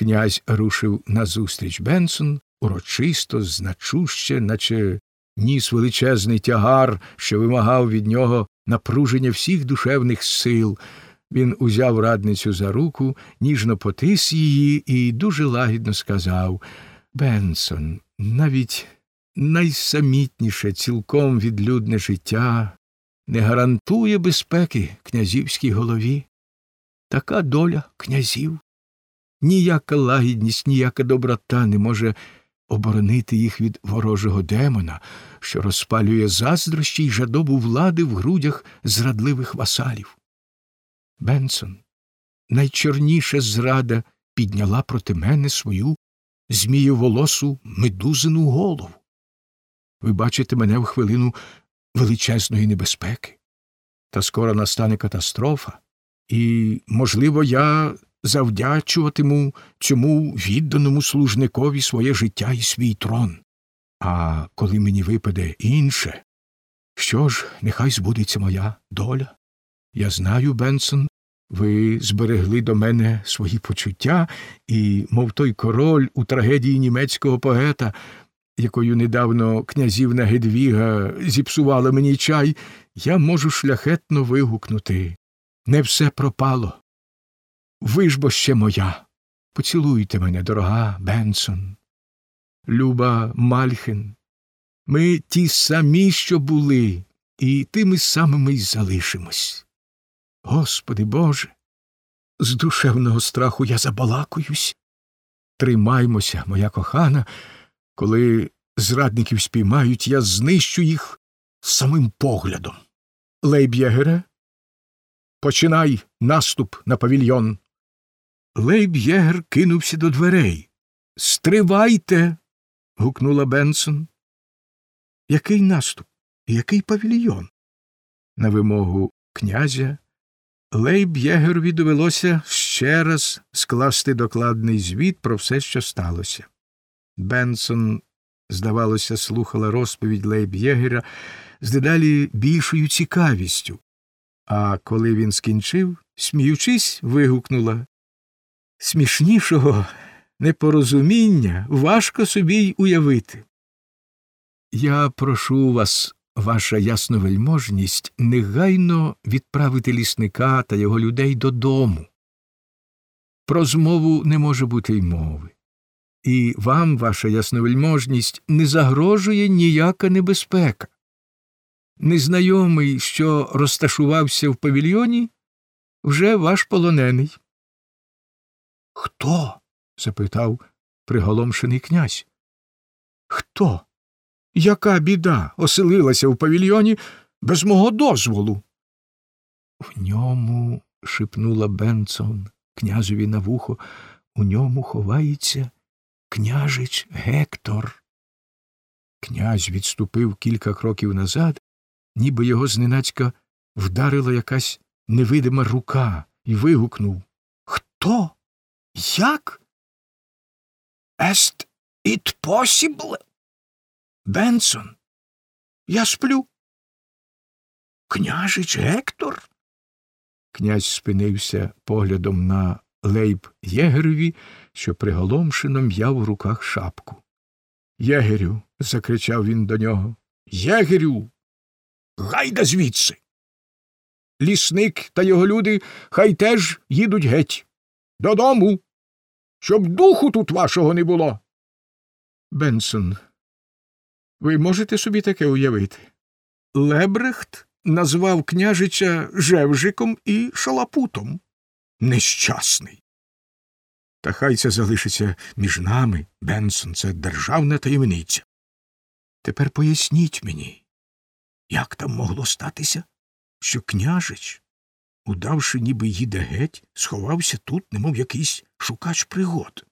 Князь рушив назустріч Бенсон, урочисто, значуще, наче ніс величезний тягар, що вимагав від нього напруження всіх душевних сил. Він узяв радницю за руку, ніжно потис її і дуже лагідно сказав Бенсон, навіть найсамітніше, цілком відлюдне життя не гарантує безпеки князівській голові. Така доля князів. Ніяка лагідність, ніяка доброта не може оборонити їх від ворожого демона, що розпалює заздрощі й жадобу влади в грудях зрадливих васалів. Бенсон, найчорніша зрада підняла проти мене свою змієволосу медузину голову. Ви бачите мене в хвилину величезної небезпеки. Та скоро настане катастрофа, і, можливо, я завдячуватиму цьому відданому служникові своє життя і свій трон. А коли мені випаде інше, що ж, нехай збудеться моя доля. Я знаю, Бенсон, ви зберегли до мене свої почуття, і, мов той король у трагедії німецького поета, якою недавно князівна Гедвіга зіпсувала мені чай, я можу шляхетно вигукнути не все пропало. Ви ж бо ще моя. Поцілуйте мене, дорога Бенсон, Люба Мальхин. Ми ті самі, що були, і тими самими й залишимось. Господи Боже, з душевного страху я забалакуюсь. Тримаймося, моя кохана, коли зрадників спіймають, я знищу їх самим поглядом. Лейб'єгере, починай наступ на павільйон. Лейб'єгер кинувся до дверей. Стривайте. гукнула Бенсон. Який наступ? Який павільйон? На вимогу князя Лейб'єгерові довелося ще раз скласти докладний звіт про все, що сталося. Бенсон, здавалося, слухала розповідь Лейб'єгера з дедалі більшою цікавістю, а коли він скінчив, сміючись, вигукнула Смішнішого непорозуміння важко собі й уявити. Я прошу вас, ваша ясновельможність, негайно відправити лісника та його людей додому. Про змову не може бути й мови. І вам, ваша ясновельможність, не загрожує ніяка небезпека. Незнайомий, що розташувався в павільйоні, вже ваш полонений. Хто? запитав приголомшений князь. Хто? Яка біда оселилася в павільйоні без мого дозволу? В ньому, шепнула Бенсон князеві на вухо, у ньому ховається княжич Гектор. Князь відступив кілька кроків назад, ніби його зненацька вдарила якась невидима рука, і вигукнув Хто? Як? Est it possible? Бенсон, я сплю. Княжич Гектор? Князь спинився поглядом на Лейб Єгерові, що приголомшено м'яв в руках шапку. Єгерю. закричав він до нього. Єгерю. Гайда звідси. Лісник та його люди хай теж їдуть геть. Додому, щоб духу тут вашого не було. Бенсон, ви можете собі таке уявити? Лебрехт назвав княжича Жевжиком і шалапутом. Нещасний. Та хай це залишиться між нами, Бенсон, це державна таємниця. Тепер поясніть мені, як там могло статися, що княжич, удавши, ніби їде геть, сховався тут, немов якийсь шукач пригод.